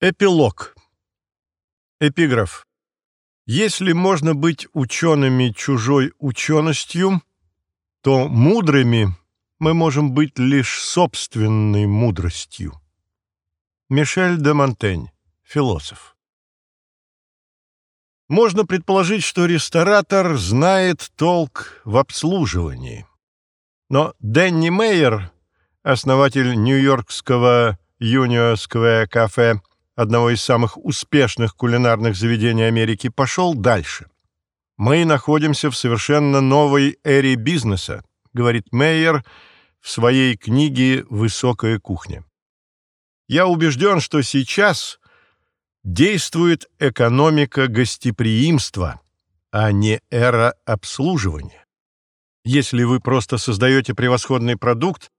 Эпилог. Эпиграф. Если можно быть учеными чужой ученостью, то мудрыми мы можем быть лишь собственной мудростью. Мишель де Монтень, философ. Можно предположить, что ресторатор знает толк в обслуживании. Но Дэнни Мейер, основатель нью-йоркского Юнио Сквер кафе, одного из самых успешных кулинарных заведений Америки, пошел дальше. «Мы находимся в совершенно новой эре бизнеса», говорит Мейер в своей книге «Высокая кухня». «Я убежден, что сейчас действует экономика гостеприимства, а не эра обслуживания. Если вы просто создаете превосходный продукт,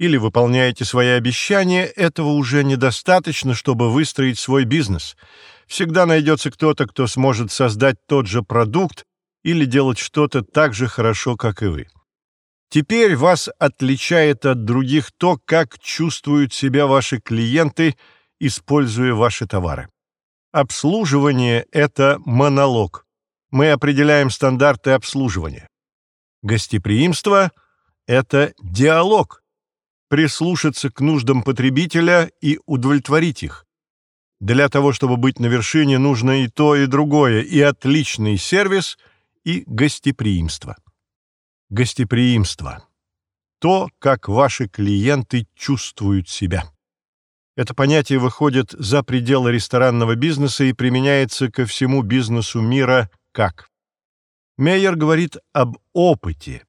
или выполняете свои обещания, этого уже недостаточно, чтобы выстроить свой бизнес. Всегда найдется кто-то, кто сможет создать тот же продукт или делать что-то так же хорошо, как и вы. Теперь вас отличает от других то, как чувствуют себя ваши клиенты, используя ваши товары. Обслуживание — это монолог. Мы определяем стандарты обслуживания. Гостеприимство — это диалог прислушаться к нуждам потребителя и удовлетворить их. Для того, чтобы быть на вершине, нужно и то, и другое, и отличный сервис, и гостеприимство. Гостеприимство. То, как ваши клиенты чувствуют себя. Это понятие выходит за пределы ресторанного бизнеса и применяется ко всему бизнесу мира как. Мейер говорит об опыте,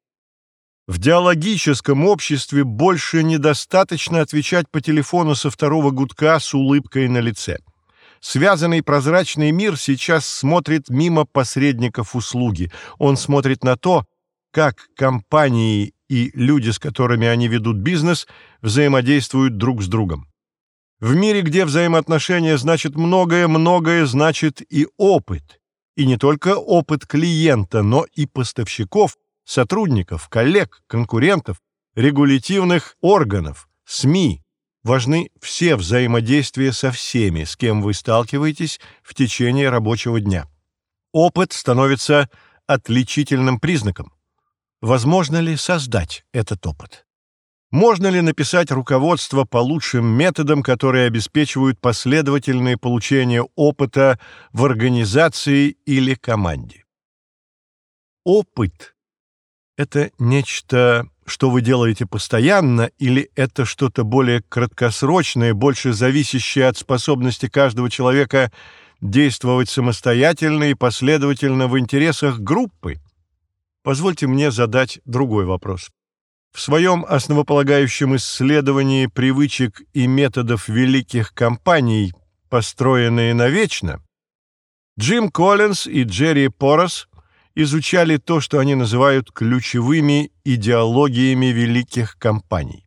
в диалогическом обществе больше недостаточно отвечать по телефону со второго гудка с улыбкой на лице. Связанный прозрачный мир сейчас смотрит мимо посредников услуги. Он смотрит на то, как компании и люди, с которыми они ведут бизнес, взаимодействуют друг с другом. В мире, где взаимоотношения значит многое, многое значит и опыт. И не только опыт клиента, но и поставщиков, сотрудников, коллег, конкурентов, регулятивных органов, СМИ. Важны все взаимодействия со всеми, с кем вы сталкиваетесь в течение рабочего дня. Опыт становится отличительным признаком. Возможно ли создать этот опыт? Можно ли написать руководство по лучшим методам, которые обеспечивают последовательное получение опыта в организации или команде? Опыт это нечто, что вы делаете постоянно, или это что-то более краткосрочное, больше зависящее от способности каждого человека действовать самостоятельно и последовательно в интересах группы? Позвольте мне задать другой вопрос. В своем основополагающем исследовании привычек и методов великих компаний, построенные навечно, Джим Коллинз и Джерри Порос изучали то, что они называют ключевыми идеологиями великих компаний.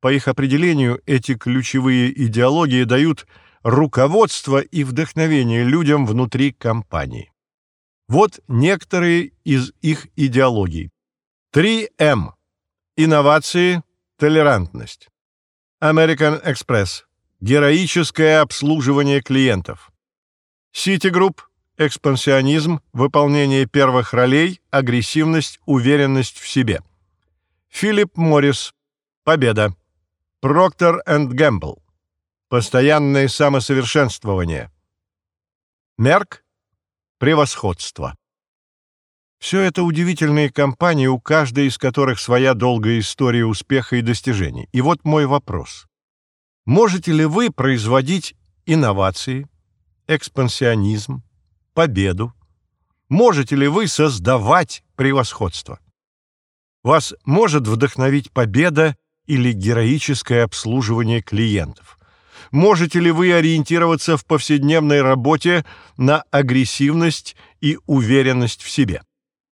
По их определению, эти ключевые идеологии дают руководство и вдохновение людям внутри компании. Вот некоторые из их идеологий. 3М. Инновации, толерантность. American Express. Героическое обслуживание клиентов. Citigroup экспансионизм, выполнение первых ролей, агрессивность, уверенность в себе. Филипп Моррис. Победа. Проктор энд Гэмбл. Постоянное самосовершенствование. Мерк. Превосходство. Все это удивительные компании, у каждой из которых своя долгая история успеха и достижений. И вот мой вопрос. Можете ли вы производить инновации, экспансионизм, победу? Можете ли вы создавать превосходство? Вас может вдохновить победа или героическое обслуживание клиентов? Можете ли вы ориентироваться в повседневной работе на агрессивность и уверенность в себе?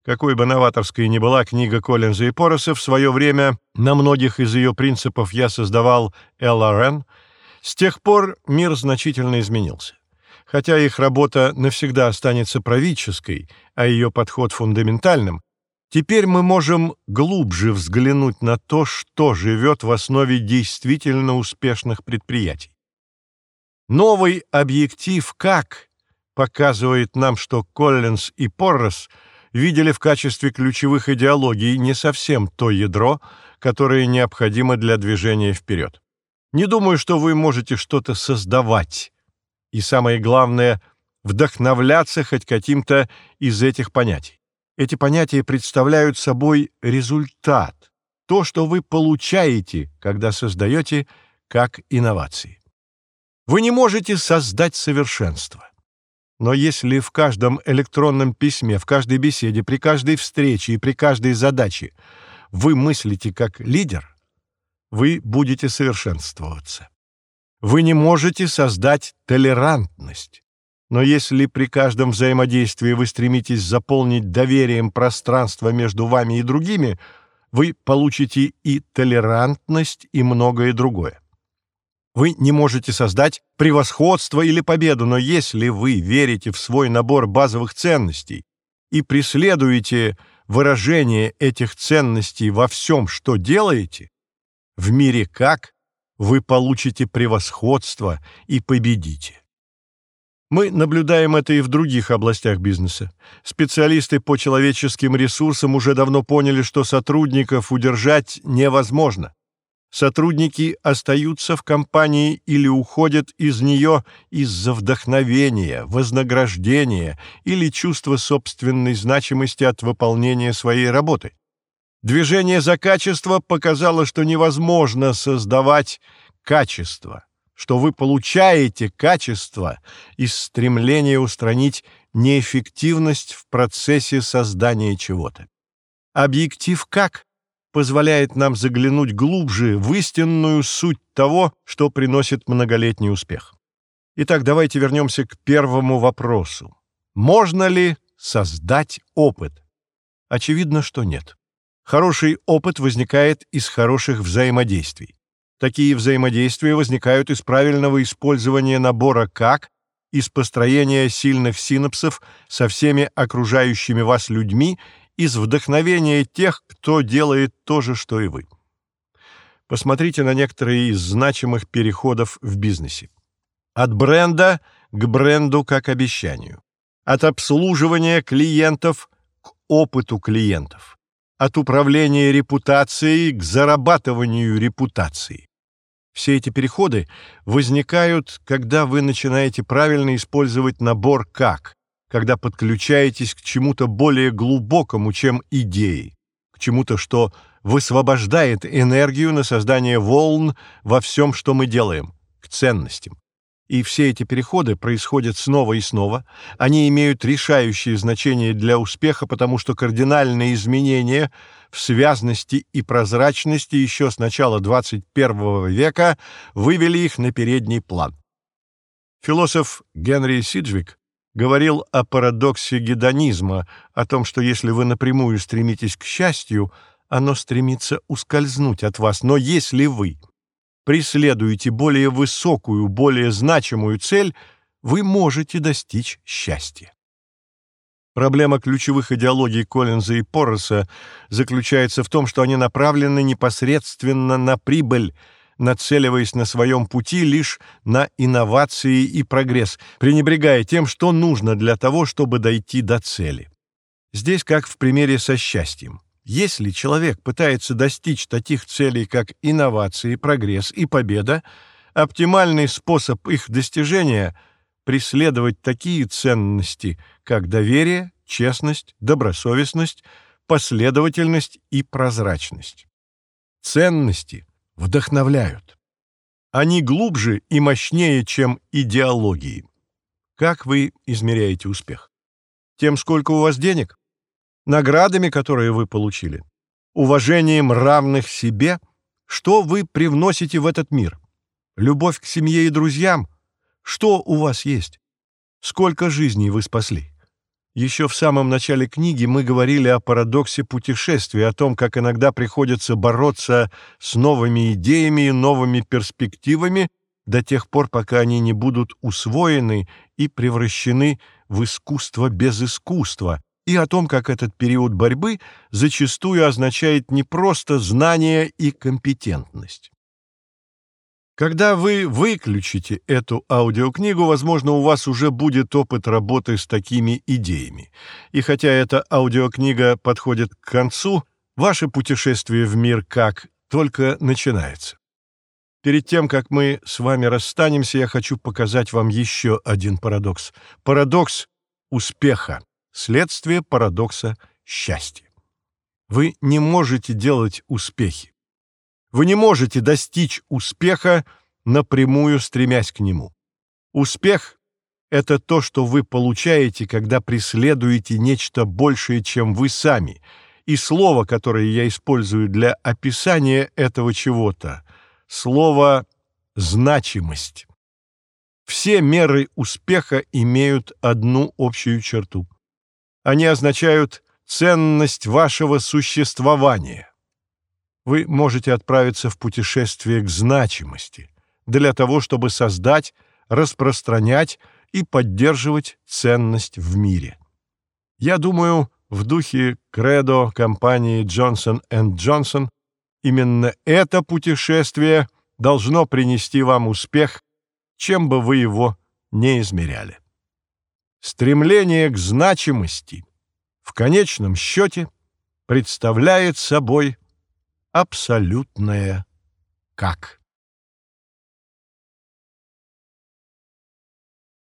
Какой бы новаторской ни была книга Коллинза и Пороса, в свое время на многих из ее принципов я создавал LRN, с тех пор мир значительно изменился. Хотя их работа навсегда останется правительской, а ее подход фундаментальным, теперь мы можем глубже взглянуть на то, что живет в основе действительно успешных предприятий. Новый объектив «как» показывает нам, что Коллинз и Поррос видели в качестве ключевых идеологий не совсем то ядро, которое необходимо для движения вперед. Не думаю, что вы можете что-то создавать. И самое главное — вдохновляться хоть каким-то из этих понятий. Эти понятия представляют собой результат, то, что вы получаете, когда создаете как инновации. Вы не можете создать совершенство. Но если в каждом электронном письме, в каждой беседе, при каждой встрече и при каждой задаче вы мыслите как лидер, вы будете совершенствоваться. Вы не можете создать толерантность. Но если при каждом взаимодействии вы стремитесь заполнить доверием пространство между вами и другими, вы получите и толерантность, и многое другое. Вы не можете создать превосходство или победу, но если вы верите в свой набор базовых ценностей и преследуете выражение этих ценностей во всем, что делаете, в мире как вы получите превосходство и победите. Мы наблюдаем это и в других областях бизнеса. Специалисты по человеческим ресурсам уже давно поняли, что сотрудников удержать невозможно сотрудники остаются в компании или уходят из нее из-за вдохновения, вознаграждения или чувства собственной значимости от выполнения своей работы. Движение за качество показало, что невозможно создавать качество, что вы получаете качество из стремления устранить неэффективность в процессе создания чего-то. Объектив «как» позволяет нам заглянуть глубже в истинную суть того, что приносит многолетний успех. Итак, давайте вернемся к первому вопросу. Можно ли создать опыт? Очевидно, что нет. Хороший опыт возникает из хороших взаимодействий. Такие взаимодействия возникают из правильного использования набора «как», из построения сильных синапсов со всеми окружающими вас людьми из вдохновения тех, кто делает то же, что и вы. Посмотрите на некоторые из значимых переходов в бизнесе. От бренда к бренду как обещанию. От обслуживания клиентов к опыту клиентов. От управления репутацией к зарабатыванию репутации. Все эти переходы возникают, когда вы начинаете правильно использовать набор «как», когда подключаетесь к чему-то более глубокому, чем идеи, к чему-то, что высвобождает энергию на создание волн во всем, что мы делаем, к ценностям. И все эти переходы происходят снова и снова. Они имеют решающее значение для успеха, потому что кардинальные изменения в связности и прозрачности еще с начала 21 века вывели их на передний план. Философ Генри Сиджвик говорил о парадоксе гедонизма, о том, что если вы напрямую стремитесь к счастью, оно стремится ускользнуть от вас. Но если вы преследуете более высокую, более значимую цель, вы можете достичь счастья. Проблема ключевых идеологий Коллинза и Порроса заключается в том, что они направлены непосредственно на прибыль, нацеливаясь на своем пути лишь на инновации и прогресс, пренебрегая тем, что нужно для того, чтобы дойти до цели. Здесь как в примере со счастьем. Если человек пытается достичь таких целей, как инновации, прогресс и победа, оптимальный способ их достижения — преследовать такие ценности, как доверие, честность, добросовестность, последовательность и прозрачность. Ценности — вдохновляют. Они глубже и мощнее, чем идеологии. Как вы измеряете успех? Тем, сколько у вас денег? Наградами, которые вы получили? Уважением равных себе? Что вы привносите в этот мир? Любовь к семье и друзьям? Что у вас есть? Сколько жизней вы спасли? Еще в самом начале книги мы говорили о парадоксе путешествия, о том, как иногда приходится бороться с новыми идеями и новыми перспективами до тех пор, пока они не будут усвоены и превращены в искусство без искусства, и о том, как этот период борьбы зачастую означает не просто знание и компетентность. Когда вы выключите эту аудиокнигу, возможно, у вас уже будет опыт работы с такими идеями. И хотя эта аудиокнига подходит к концу, ваше путешествие в мир как только начинается. Перед тем, как мы с вами расстанемся, я хочу показать вам еще один парадокс. Парадокс успеха, следствие парадокса счастья. Вы не можете делать успехи. Вы не можете достичь успеха, напрямую стремясь к нему. Успех — это то, что вы получаете, когда преследуете нечто большее, чем вы сами. И слово, которое я использую для описания этого чего-то — слово «значимость». Все меры успеха имеют одну общую черту. Они означают ценность вашего существования вы можете отправиться в путешествие к значимости для того, чтобы создать, распространять и поддерживать ценность в мире. Я думаю, в духе кредо компании Johnson Johnson именно это путешествие должно принести вам успех, чем бы вы его не измеряли. Стремление к значимости в конечном счете представляет собой абсолютное «как».